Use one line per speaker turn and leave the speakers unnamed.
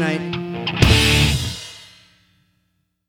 tonight.